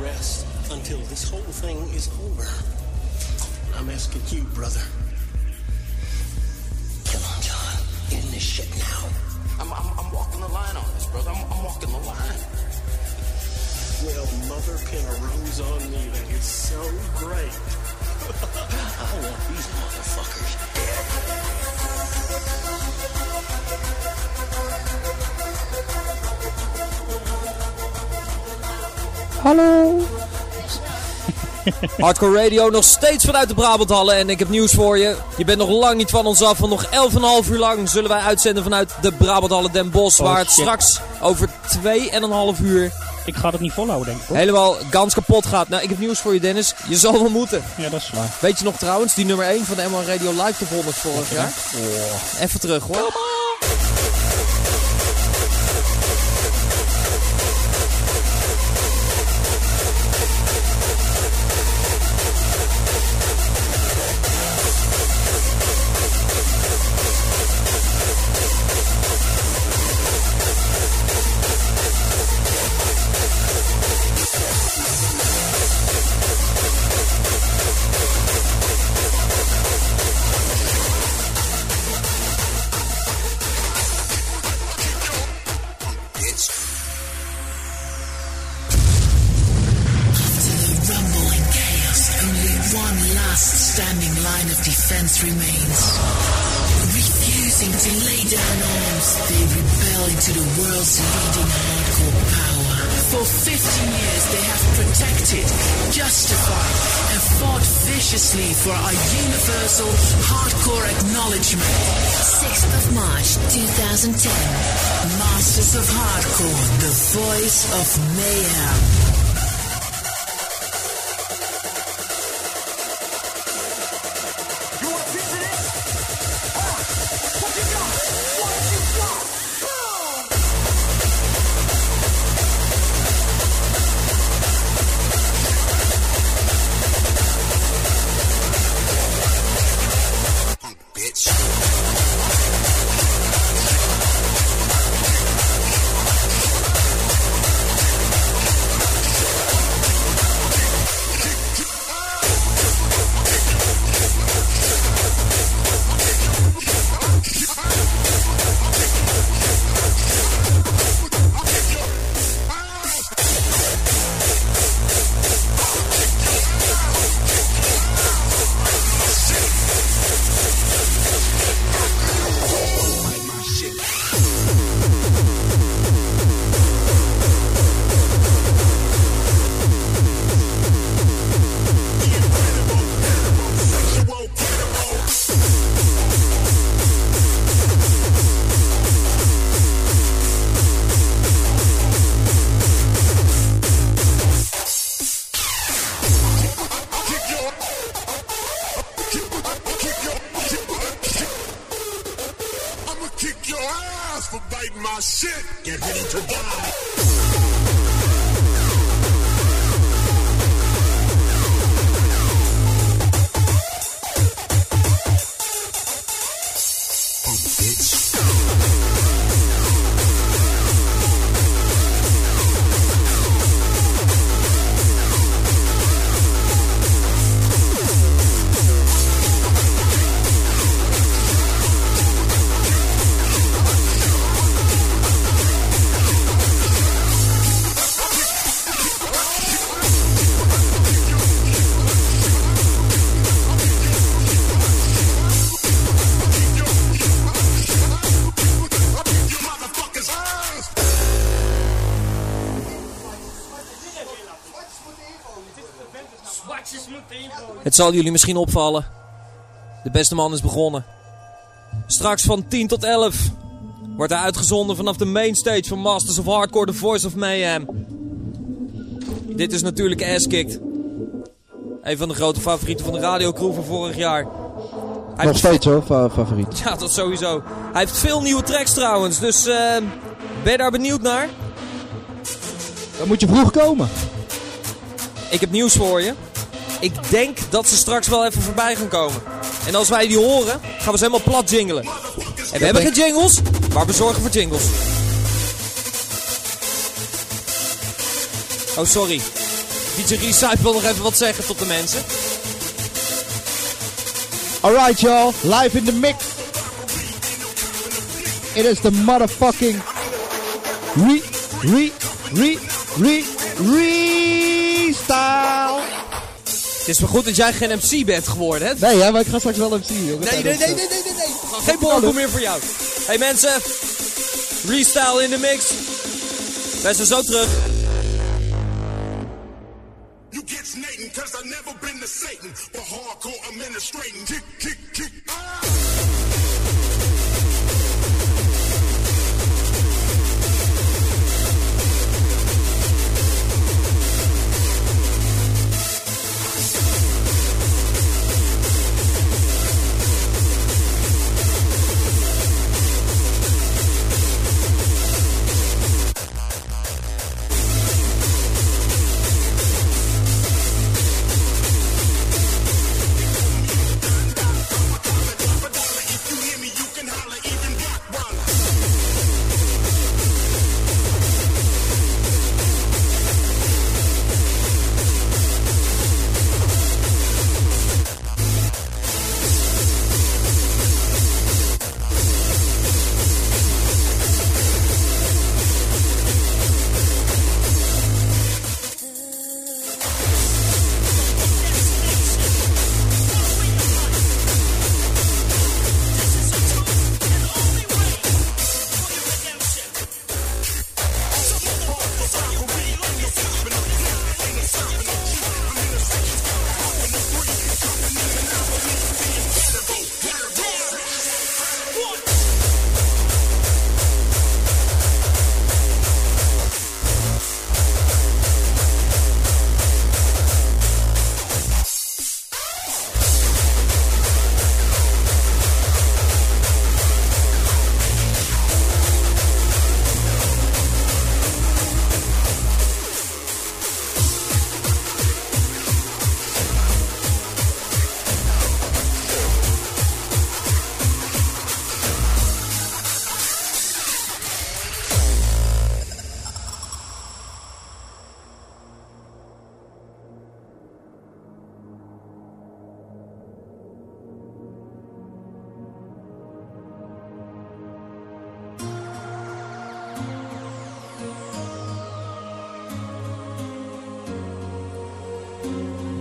rest until this whole thing is over. I'm asking you, brother. Come on, John. Get in this shit now. I'm, I'm, I'm walking the line on this, brother. I'm, I'm walking the line. Well, mother pin a rose on me. That is so great. I want these motherfuckers dead. Hallo. Hardcore Radio nog steeds vanuit de Brabanthallen. En ik heb nieuws voor je. Je bent nog lang niet van ons af. Want nog 11,5 uur lang zullen wij uitzenden vanuit de Brabanthallen Den Bosch. Oh, waar het shit. straks over 2,5 uur Ik ga het niet volhouden, denk ik. Hoor. helemaal gans kapot gaat. Nou, ik heb nieuws voor je Dennis. Je zal wel moeten. Ja, dat is waar. Weet je nog trouwens, die nummer 1 van de M1 Radio Live te volgen vorig jaar? Even terug hoor. Voice of Het zal jullie misschien opvallen. De beste man is begonnen. Straks van 10 tot 11 wordt hij uitgezonden vanaf de mainstage van Masters of Hardcore, The Voice of Mayhem. Dit is natuurlijk Ass Kicked. Een van de grote favorieten van de radiocrew van vorig jaar. Hij Nog steeds hoor, fa- favoriet. Ja, dat sowieso. Hij heeft veel nieuwe tracks trouwens, dus eh, ben je daar benieuwd naar? Dan moet je vroeg komen. Ik heb nieuws voor je. Ik denk dat ze straks wel even voorbij gaan komen. En als wij die horen, gaan we ze helemaal plat jingelen. En we hebben geen jingles, maar we zorgen voor jingles. Oh, sorry. DJ Recycle wil nog even wat zeggen tot de mensen. Alright, y'all. Live in the mix. It is the motherfucking re, re, re, re, re-style. Het is wel goed dat jij geen MC bent geworden, hè? Nee, ja, maar ik ga straks wel MC. Nee, nee, nee, nee, nee, nee, nee. Geen borrel meer voor jou. Hey mensen, Restyle in de mix. Wij zijn zo terug. You get snating, cause I never been to Satan. For hardcore administrating. Kick, kick, kick. Ah!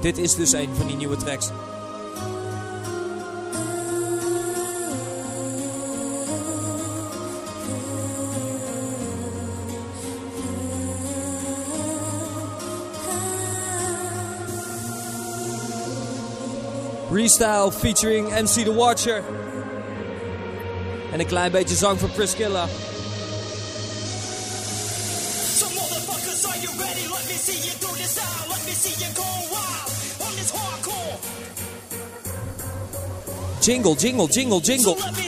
Dit is dus een van die nieuwe tracks. Restyle featuring MC The Watcher. En een klein beetje zang van Priscilla. See you go Jingle, jingle, jingle, jingle.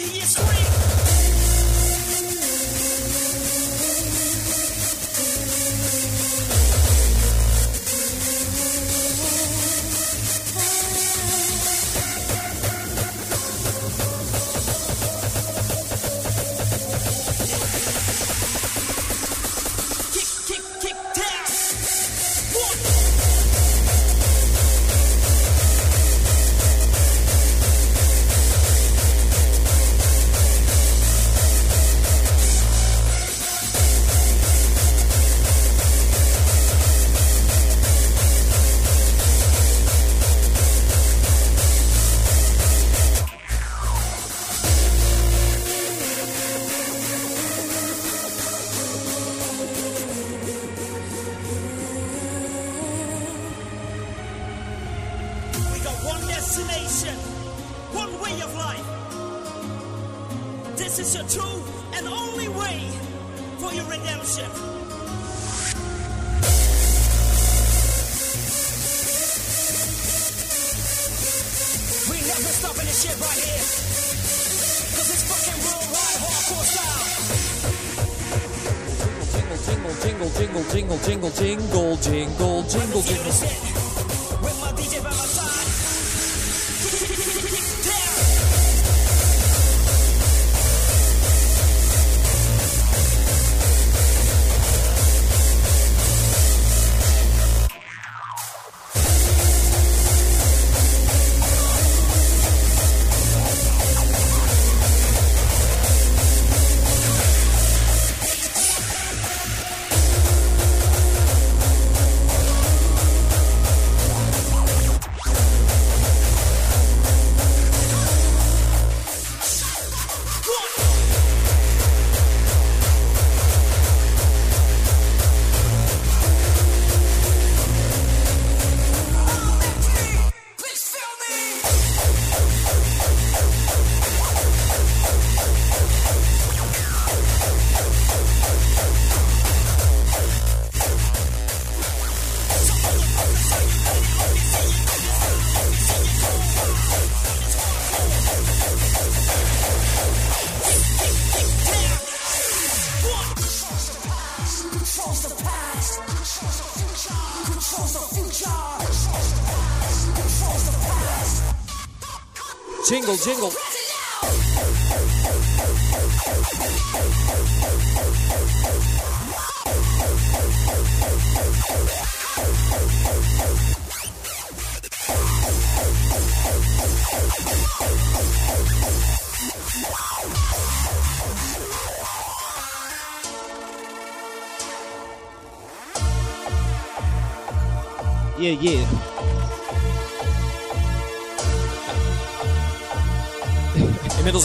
Jingle. Yeah, yeah.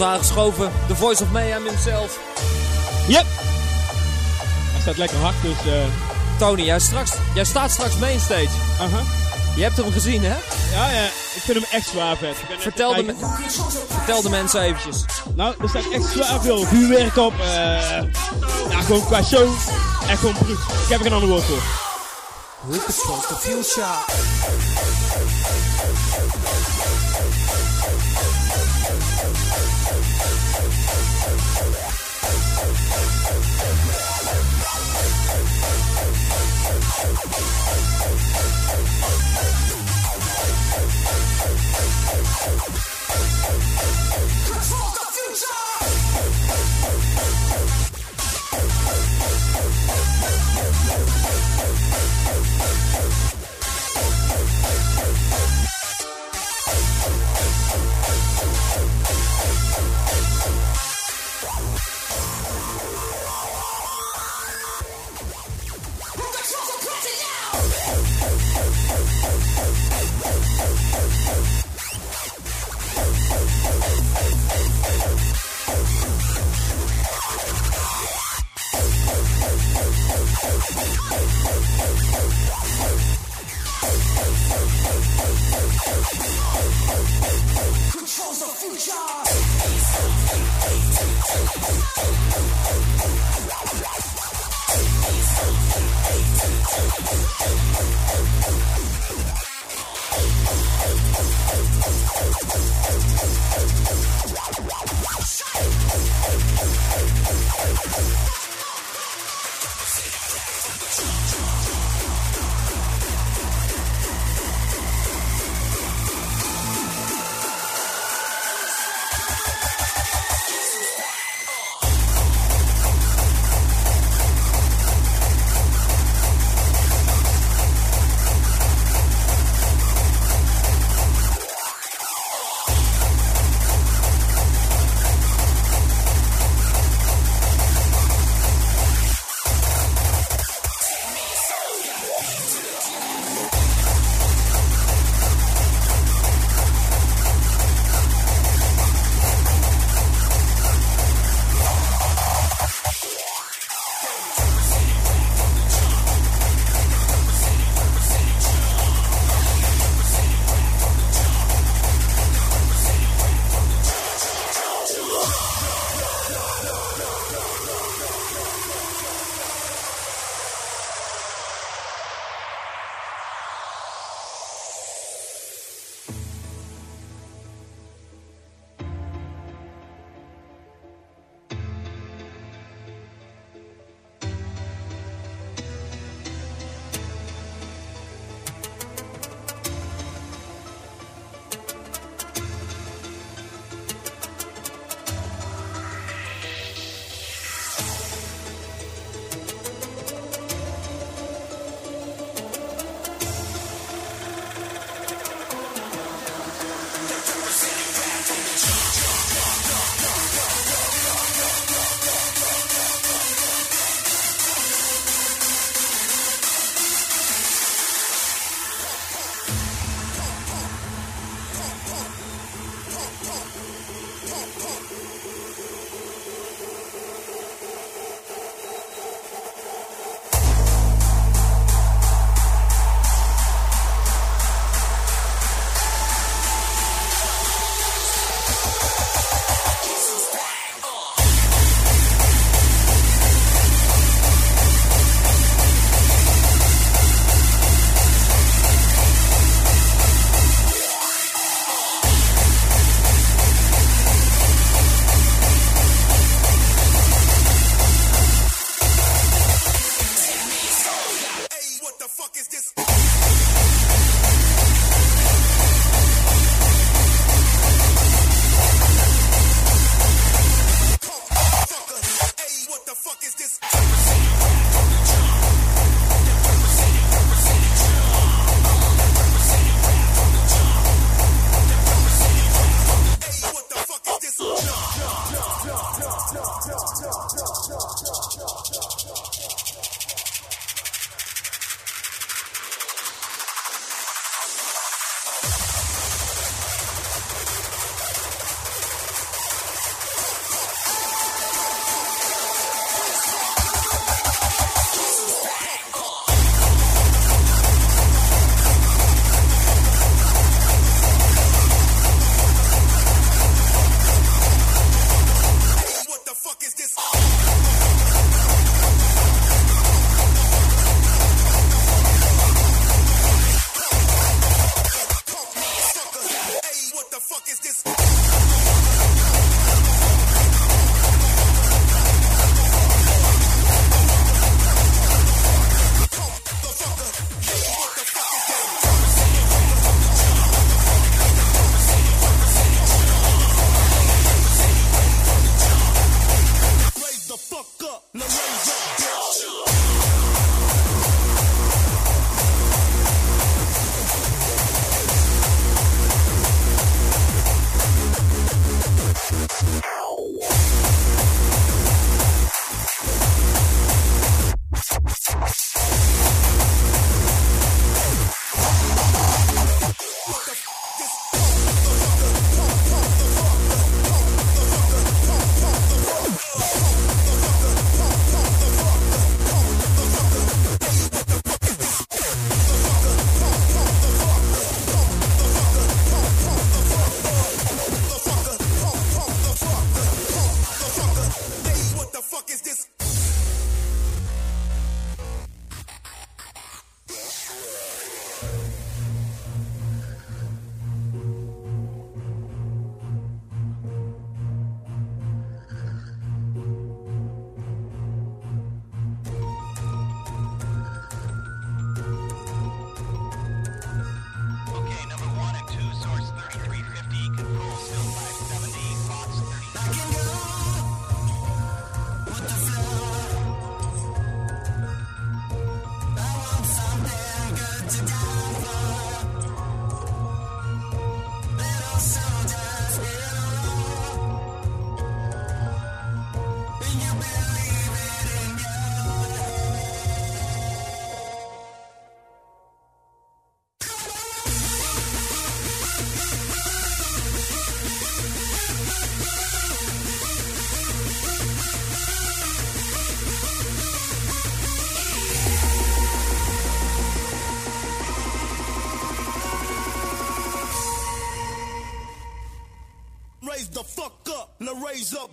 Aangeschoven, the voice of mayhem himself. Yep. Hij staat lekker hard, dus... eh Tony, jij, straks, jij staat straks mainstage. aha. Je hebt hem gezien, hè? Ja, ja. Ik vind hem echt zwaar vet. Vertel de, vertel de mensen eventjes. Nou, er staat echt zwaar veel vuurwerk op. eh ja, gewoon qua show. Echt gewoon bruut. Ik heb er geen ander woord voor. Who controls the future? always up.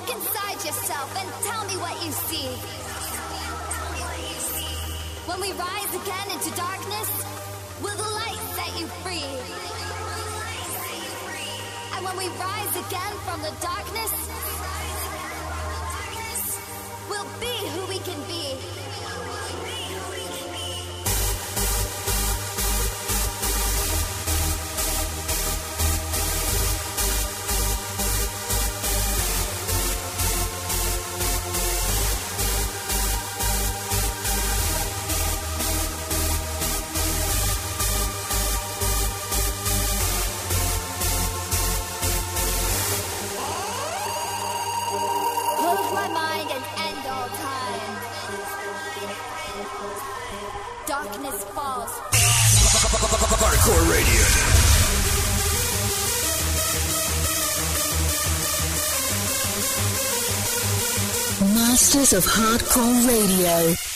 Look inside yourself and tell me what you see. When we rise again into darkness, will the light set you free? And when we rise again from the darkness, we'll be who we can be. Of Hardcore Radio.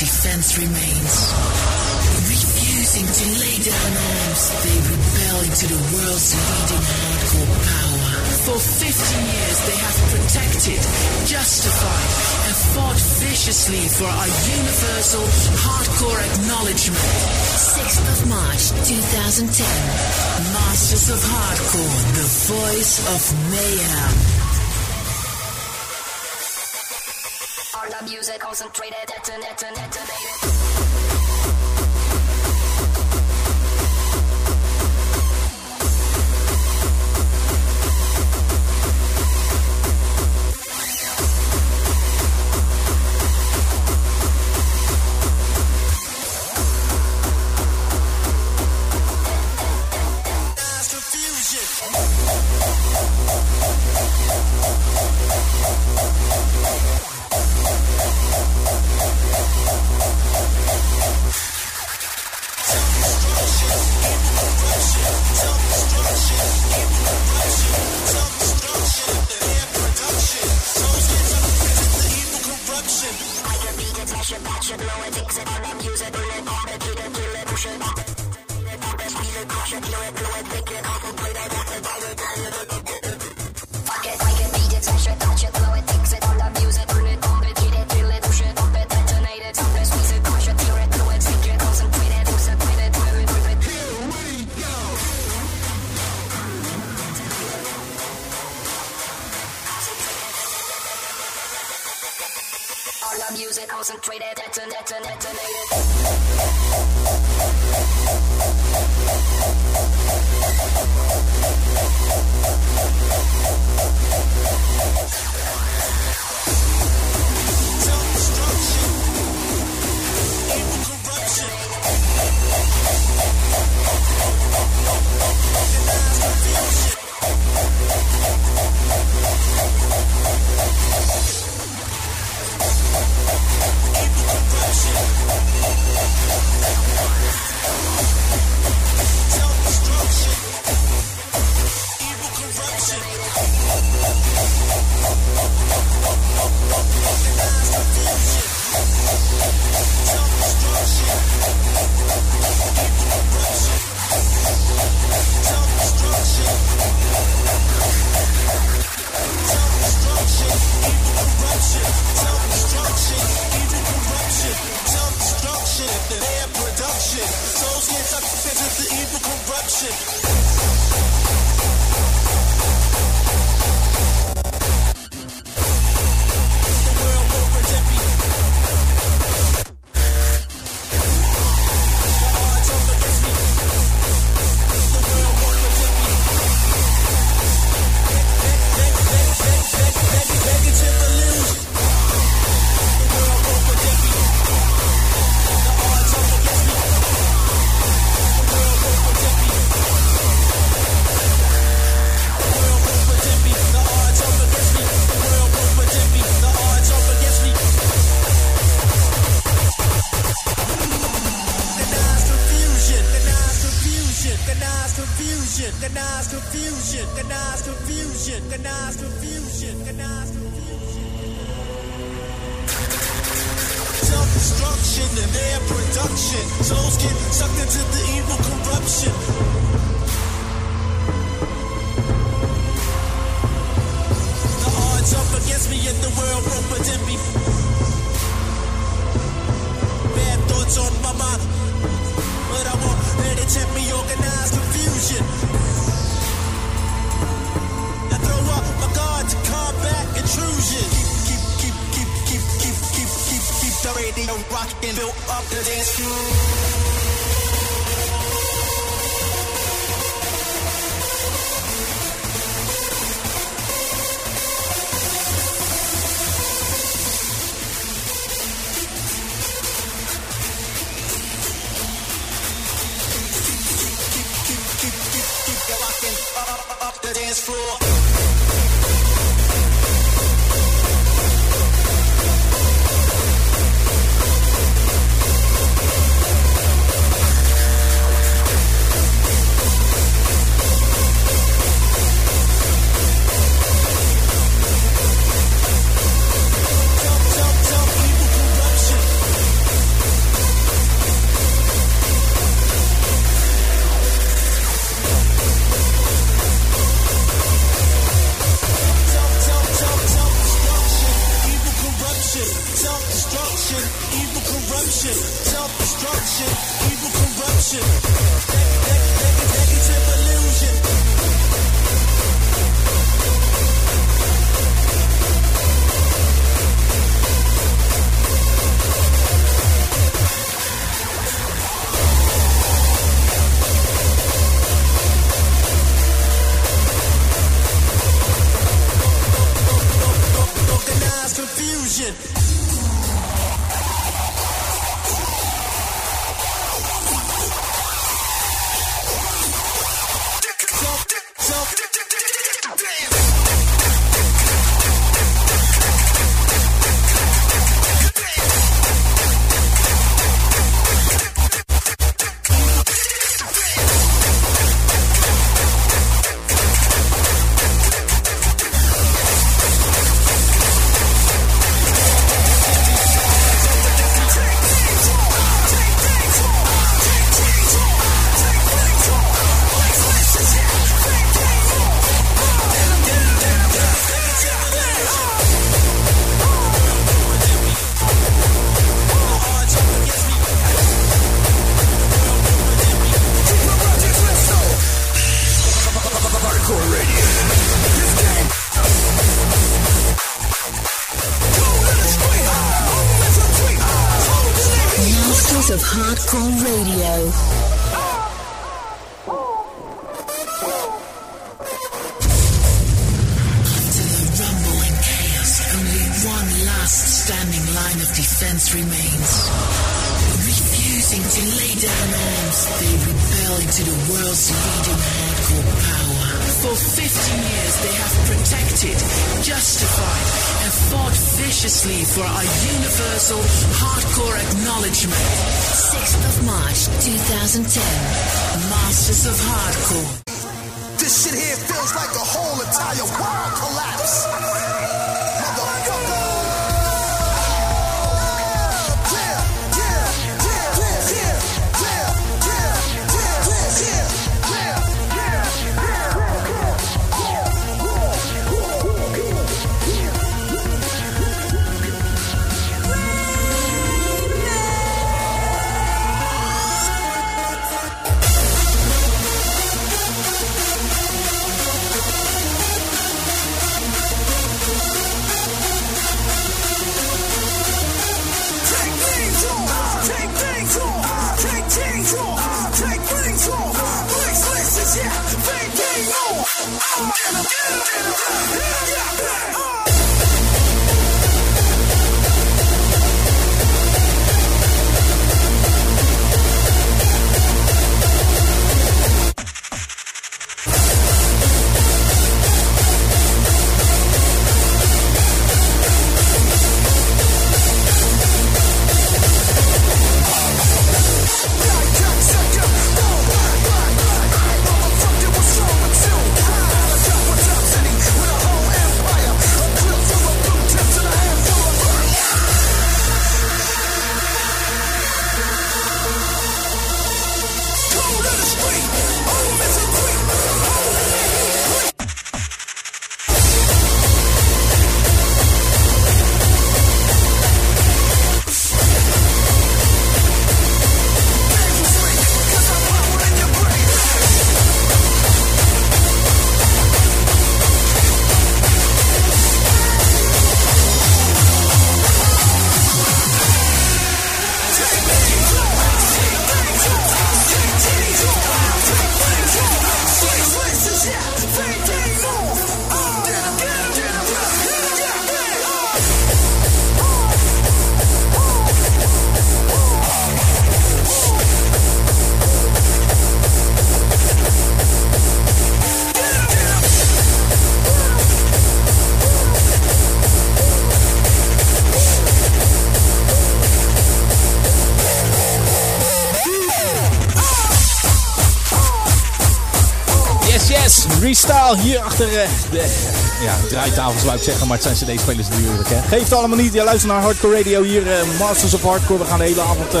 Hier achter eh, de ja, draaitafel zou ik zeggen, maar het zijn cd-spelers natuurlijk. Hè. Geeft het allemaal niet. Je luistert naar Hardcore Radio hier, eh, Masters of Hardcore. We gaan de hele avond eh,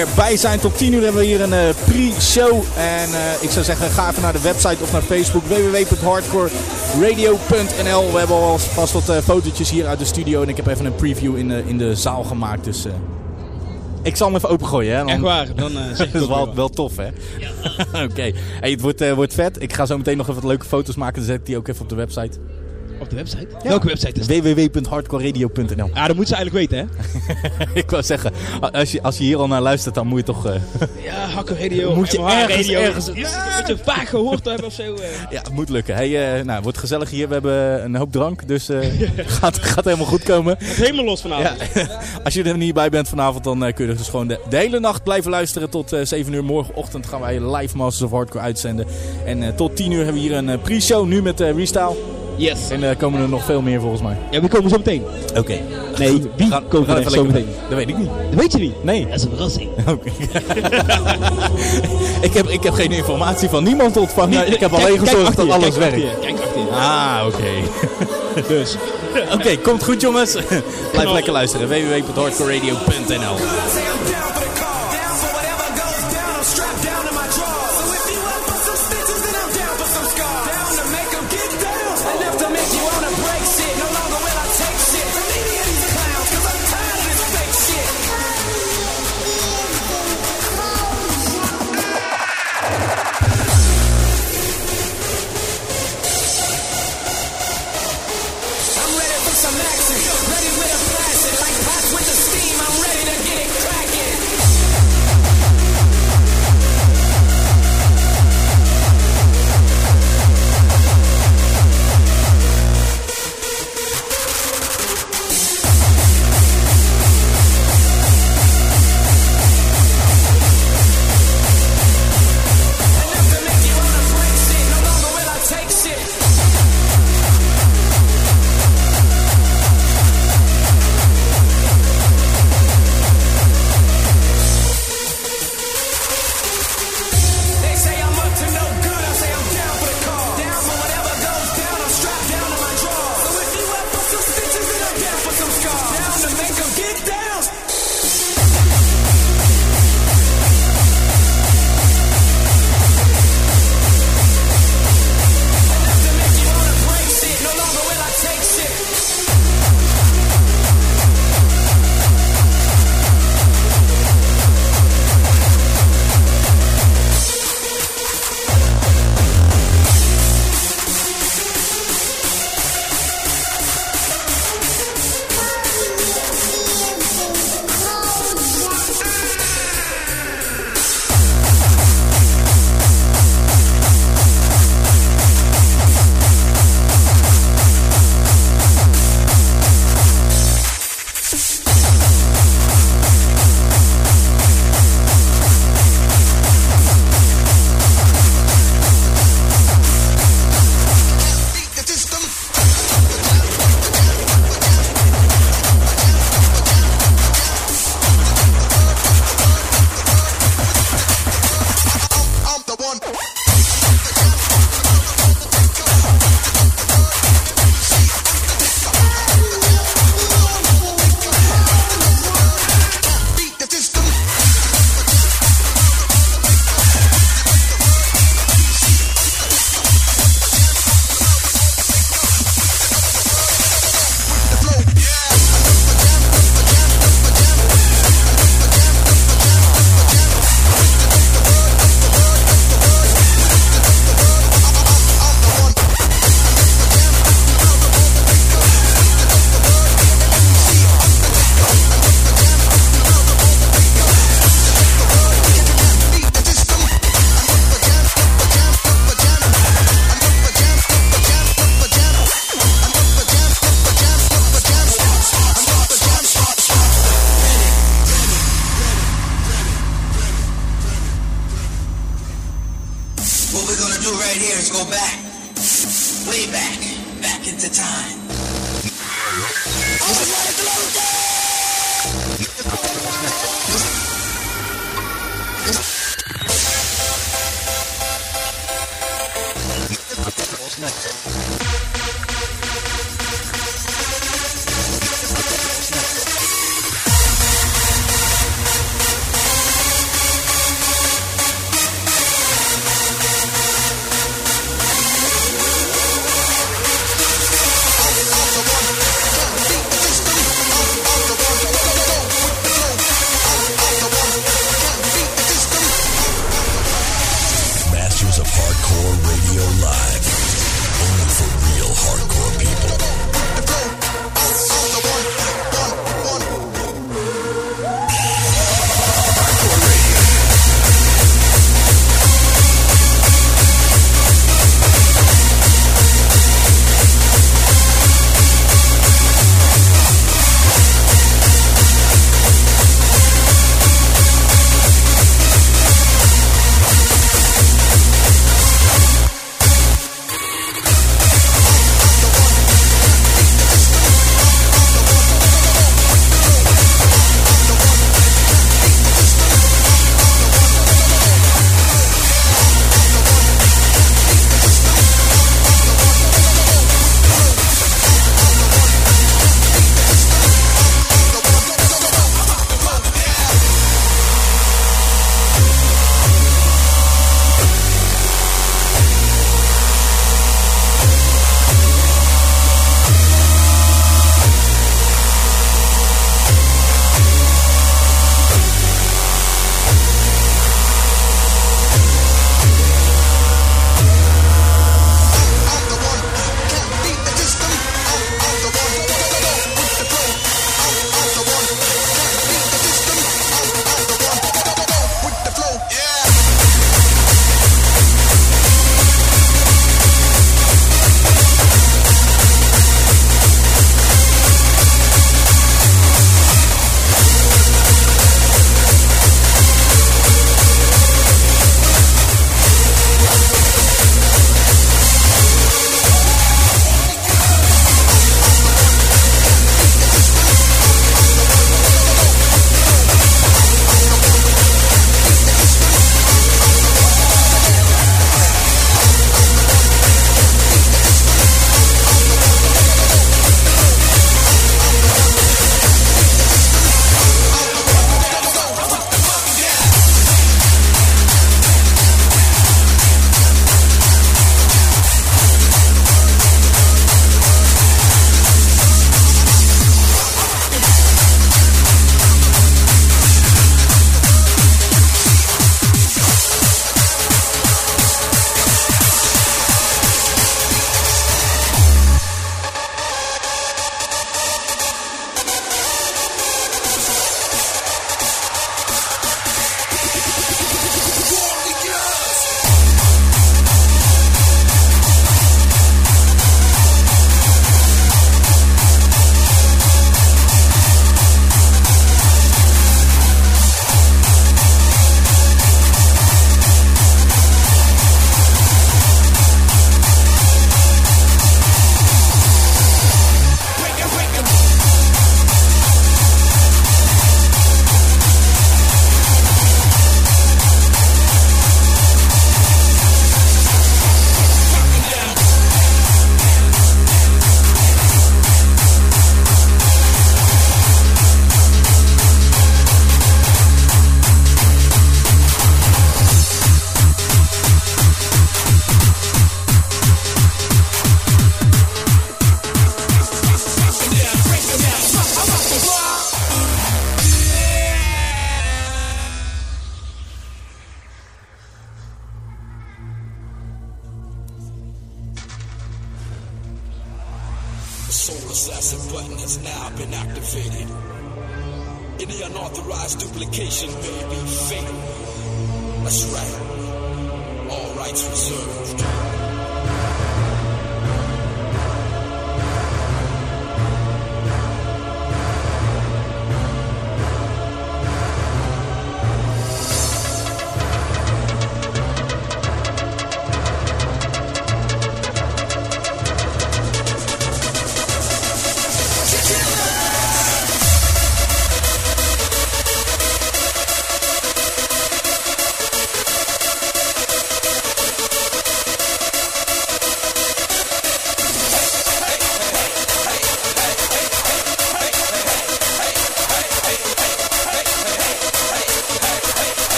erbij zijn. Tot 10 uur hebben we hier een pre-show. En ik zou zeggen, ga even naar de website of naar Facebook www.hardcoreradio.nl. We hebben al vast wat fotootjes hier uit de studio en ik heb even een preview in, in de zaal gemaakt. Dus ik zal hem even opengooien. Hè. Dan- Echt waar, dan eh, zeg dat is wel, wel tof, hè? Oké. Hey, het wordt, eh, wordt vet. Ik ga zo meteen nog even wat leuke foto's maken. Dan zet ik die ook even op de website. Op de website? Welke website is www.hardcoreradio.nl Ja, dat moet ze eigenlijk weten, hè? Ik wou zeggen, als je, als je hier al naar luistert, dan moet je toch... eh, Ja, Hakker Radio. Moet je ergens- Radio. ergens- Moet je vaak gehoord hebben of zo. eh. ja, het moet lukken. Hey, eh, nou, het wordt gezellig hier. We hebben een hoop drank, dus gaat, gaat helemaal goed komen. Het helemaal los vanavond. Ja, als je er niet bij bent vanavond, dan kun je dus gewoon de, de hele nacht blijven luisteren. Tot eh 7 uur morgenochtend gaan wij live Masters of Hardcore uitzenden. En tot 10 uur hebben we hier een pre-show nu met Restyle. Yes. En er komen er nog veel meer volgens mij. Ja, wie komen zo meteen? Oké. Nee, Goed, wie we gaan- komen we gaan er zo meteen? Dat weet ik niet. Dat weet je niet. Nee. Dat is een verrassing. Oké. ik, heb, ik heb geen informatie van niemand ontvangen. ik heb Kijk- alleen kijk gezorgd dat alles kijk werkt. Kijk achter je. Ah, oké. Dus. Oké, komt goed jongens. Blijf lekker luisteren. www.hardcoreradio.nl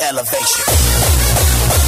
elevation.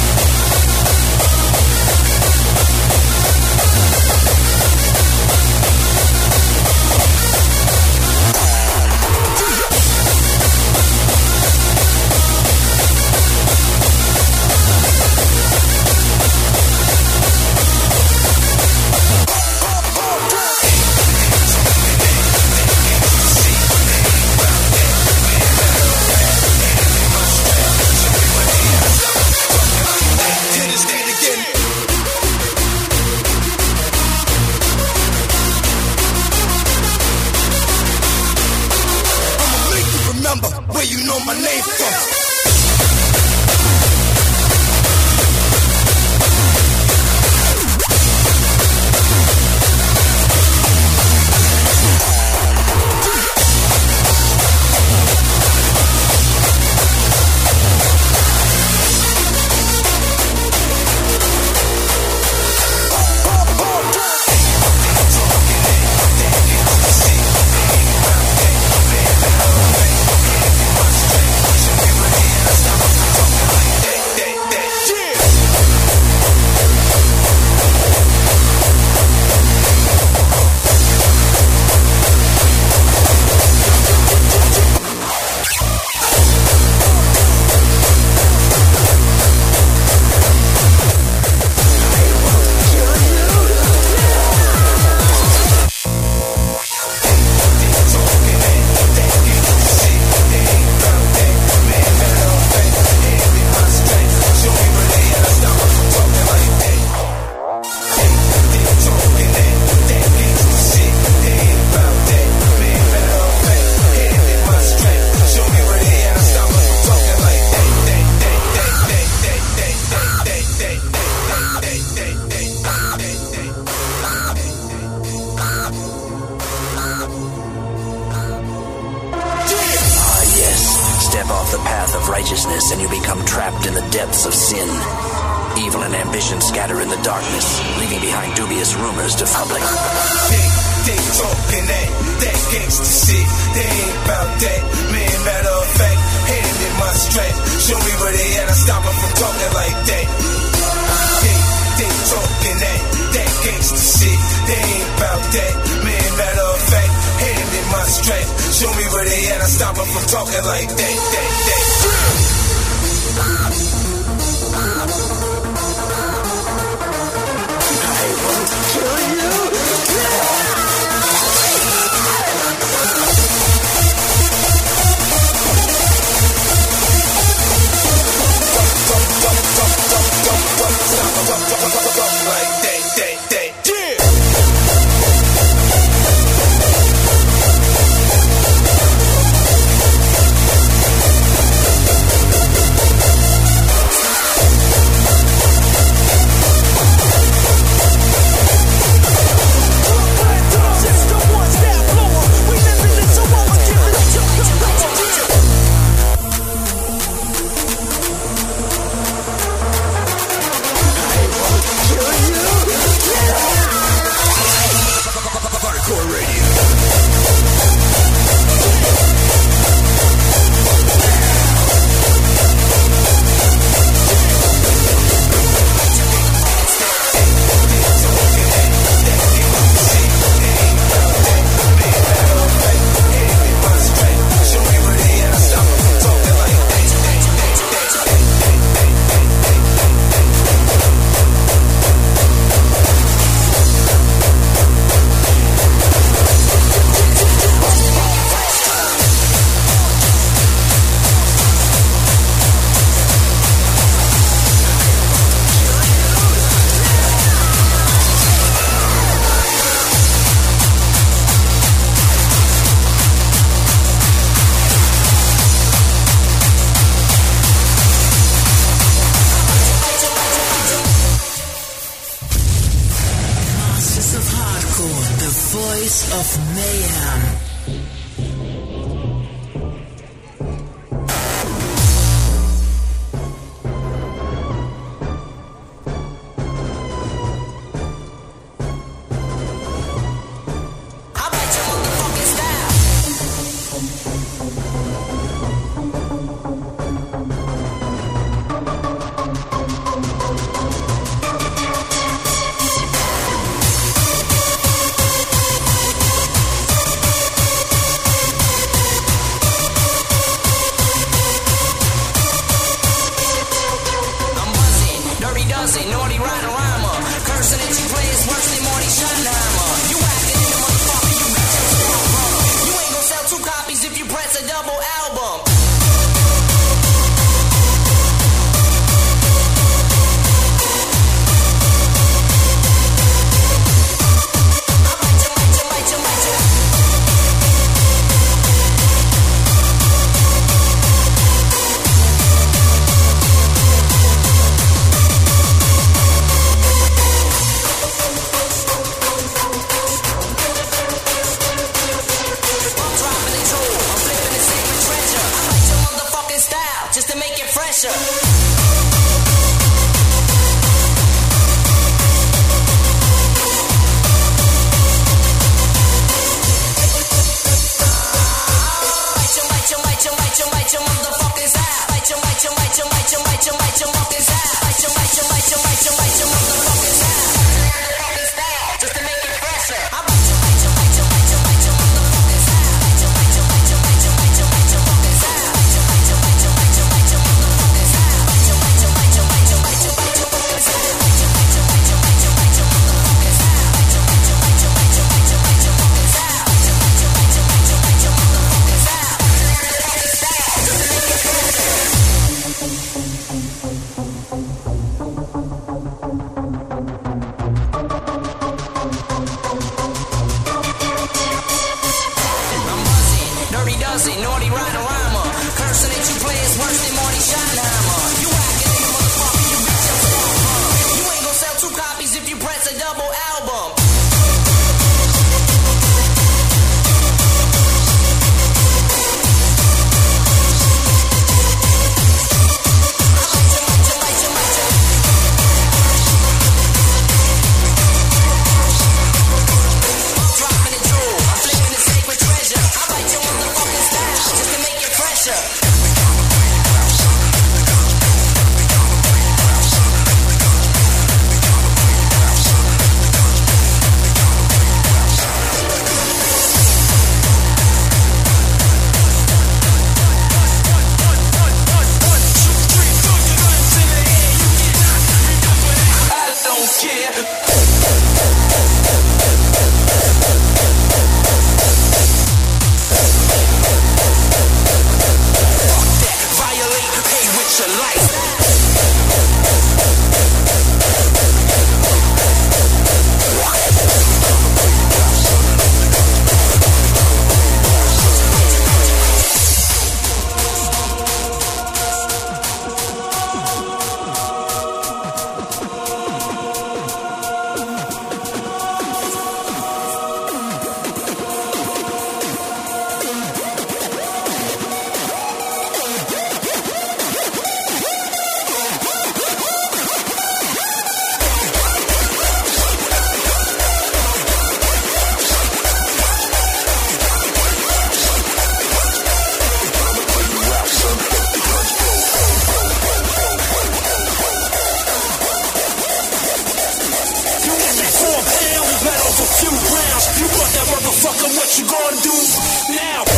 you gonna do now?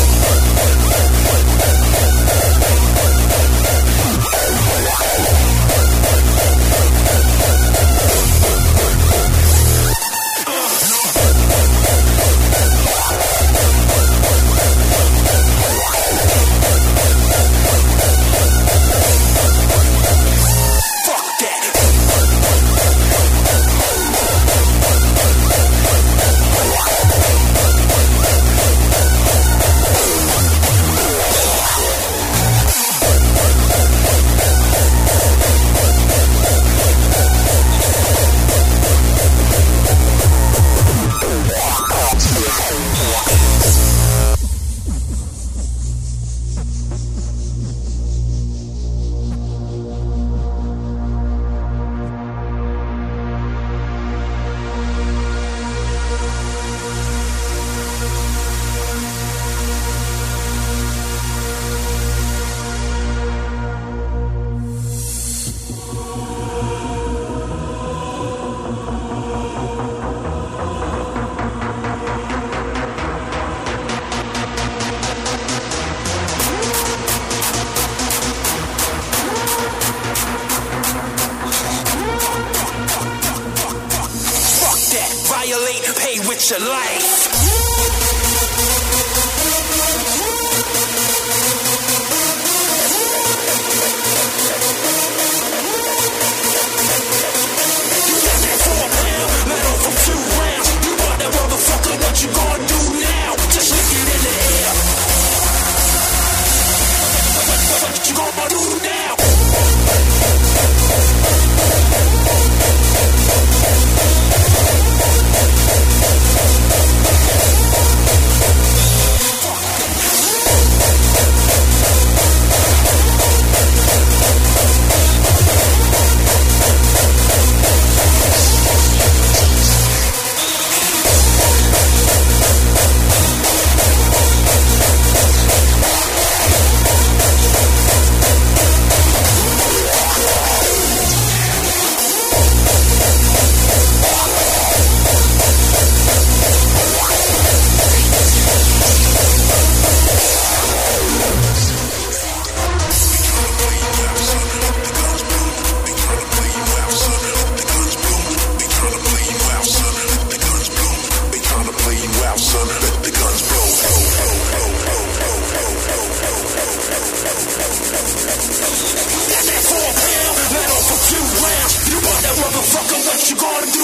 gordo.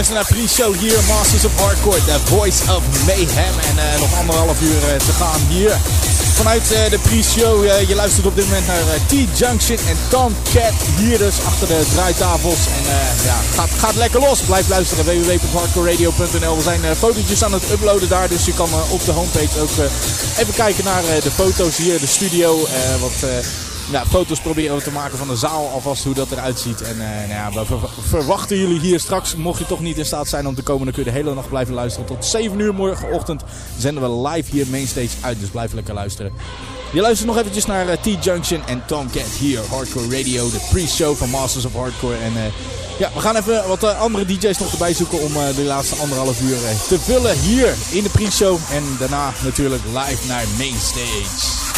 Luistert naar pre-show hier, Masters of Hardcore, The Voice of Mayhem. En uh, nog anderhalf uur uh, te gaan hier. Vanuit uh, de pre-show, je luistert op dit moment naar T-Junction en Tom Cat hier dus achter de draaitafels. En ja, gaat, gaat lekker los. Blijf luisteren, www.hardcoreradio.nl. We zijn fotootjes aan het uploaden daar, dus je kan op de homepage ook even kijken naar de foto's hier, de studio. wat ja, foto's proberen te maken van de zaal alvast hoe dat eruit ziet. En uh, nou ja, we verwachten jullie hier straks. Mocht je toch niet in staat zijn om te komen, dan kun je de hele nacht blijven luisteren. Tot 7 uur morgenochtend zenden we live hier mainstage uit. Dus blijf lekker luisteren. Je luistert nog eventjes naar uh, T-Junction en Tom Cat hier. Hardcore Radio, de pre-show van Masters of Hardcore. En uh, ja, we gaan even wat andere DJ's nog erbij zoeken om de laatste anderhalf uur te vullen hier in de pre-show. En daarna natuurlijk live naar mainstage.